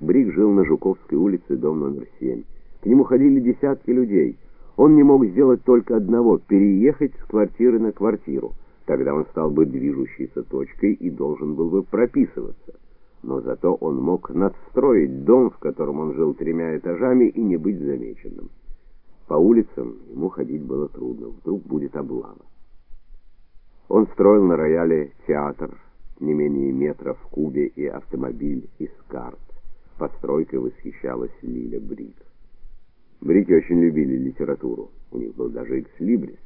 Брик жил на Жуковской улице, дом номер 7. К нему ходили десятки людей. Он не мог сделать только одного переехать с квартиры на квартиру. Тогда он стал бы движущейся точкой и должен был бы прописываться. Но зато он мог надстроить дом, в котором он жил тремя этажами, и не быть замеченным. По улицам ему ходить было трудно, вдруг будет облава. Он строил на рояле театр, не менее метра в кубе и автомобиль из карт. Постройкой восхищалась Лиля Брик. Брики очень любили литературу. У них был даже экслибрис.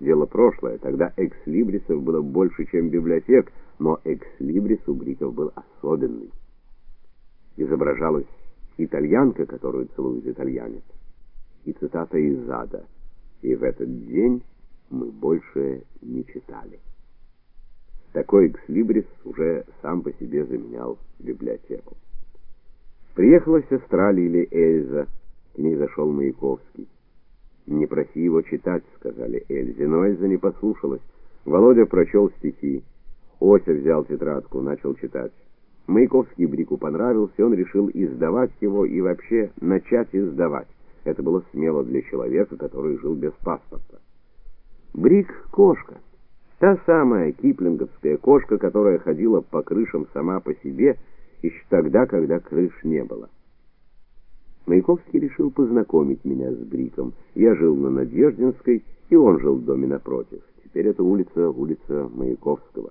Дело прошлое, тогда экслибрисов было больше, чем библиотек, но экслибрис у Бриков был особенный. Изображалась итальянка, которую целует итальянец, и цитата из Ада. И в этот день мы больше не читали. Такой экслибрис уже сам по себе заменял библиотеку. Приехала сестра Лили Эльза, к ней зашел Маяковский. «Не проси его читать», — сказали Эльзе, но Эльза не послушалась. Володя прочел стихи. Ося взял тетрадку, начал читать. Маяковский Брику понравился, он решил издавать его и вообще начать издавать. Это было смело для человека, который жил без паспорта. Брик — кошка. Та самая киплинговская кошка, которая ходила по крышам сама по себе, еще тогда, когда крыш не было. Маяковский решил познакомить меня с Бриком. Я жил на Надеждинской, и он жил в доме напротив. Теперь это улица, улица Маяковского.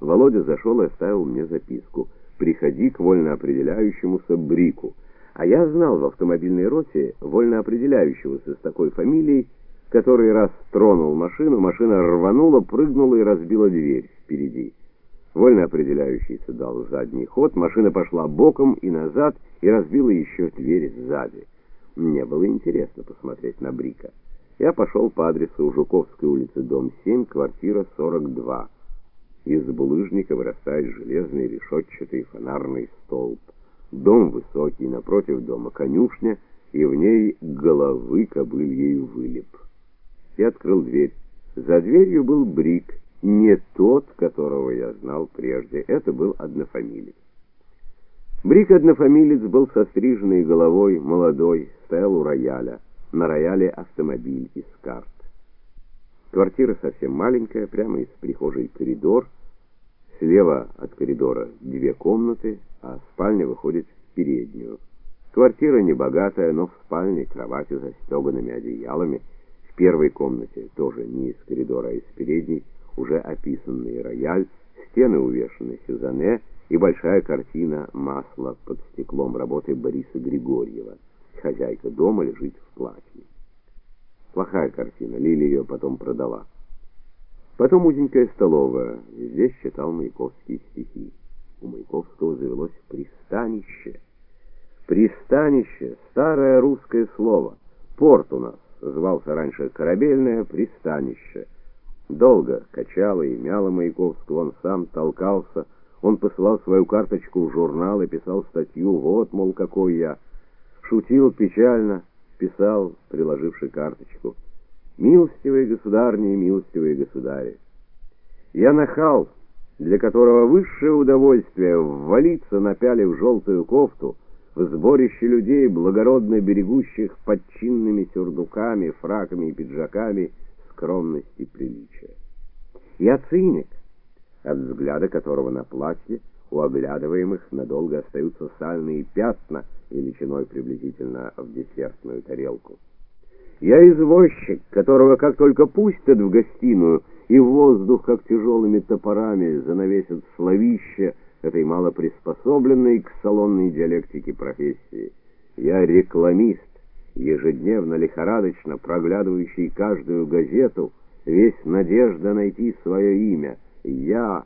Володя зашел и оставил мне записку. «Приходи к вольно определяющемуся Брику». А я знал в автомобильной роте вольно определяющегося с такой фамилией, который раз тронул машину, машина рванула, прыгнула и разбила дверь впереди. Вольно определяющийся дал задний ход, машина пошла боком и назад и разбила еще дверь сзади. Мне было интересно посмотреть на Брика. Я пошел по адресу Жуковской улицы, дом 7, квартира 42. Из булыжника вырастает железный решетчатый фонарный столб. Дом высокий, напротив дома конюшня, и в ней головы кобыльей вылеп. Я открыл дверь. За дверью был Брик не тот, которого я знал прежде. Это был однофамилец. Брик однофамилец был со стриженной головой, молодой, стоял у рояля. На рояле автомобиль из карт. Квартира совсем маленькая, прямо из прихожей коридор. Слева от коридора две комнаты, а спальня выходит в переднюю. Квартира небогатая, но в спальне кровати застеганными одеялами. В первой комнате, тоже не из коридора, а из передней, уже описанный рояль, стены увешаны сюзанне и большая картина масла под стеклом работы Бориса Григорьева. Хозяйка дома лежит в платье. Плохая картина, Лили ее потом продала. Потом узенькая столовая. Здесь читал Маяковский стихи. У Маяковского завелось пристанище. Пристанище старое русское слово. Порт у нас звался раньше корабельное пристанище. Долго качало и мяло Маяковского, он сам толкался, он посылал свою карточку в журнал и писал статью, вот, мол, какой я. Шутил печально, писал, приложивший карточку. «Милостивые государни, милостивые государи, я нахал, для которого высшее удовольствие ввалиться, напялив желтую кофту, в сборище людей, благородно берегущих под чинными сюрдуками, фраками и пиджаками, скромность и приличие. Я циник, от взгляда которого на платье у оглядываемых надолго остаются сальные пятна величиной приблизительно в десертную тарелку. Я извозчик, которого как только пустят в гостиную, и воздух, как тяжелыми топорами, занавесит словище этой малоприспособленной к салонной диалектике профессии. Я рекламист, ежедневно лихорадочно проглядывающий каждую газету, весь надежда найти свое имя. Я...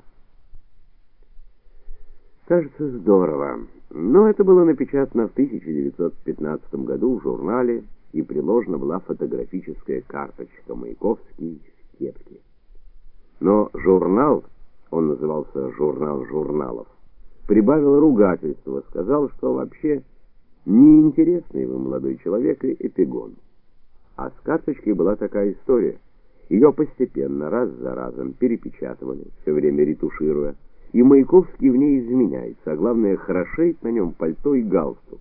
Кажется, здорово. Но это было напечатано в 1915 году в журнале, и приложена была фотографическая карточка Маяковский в кепке. Но журнал, он назывался «Журнал журналов», прибавил ругательство, сказал, что вообще Неинтересный вы, молодой человек, и эпигон. А с карточкой была такая история. Ее постепенно, раз за разом, перепечатывали, все время ретушируя, и Маяковский в ней изменяется, а главное, хорошеет на нем пальто и галстук.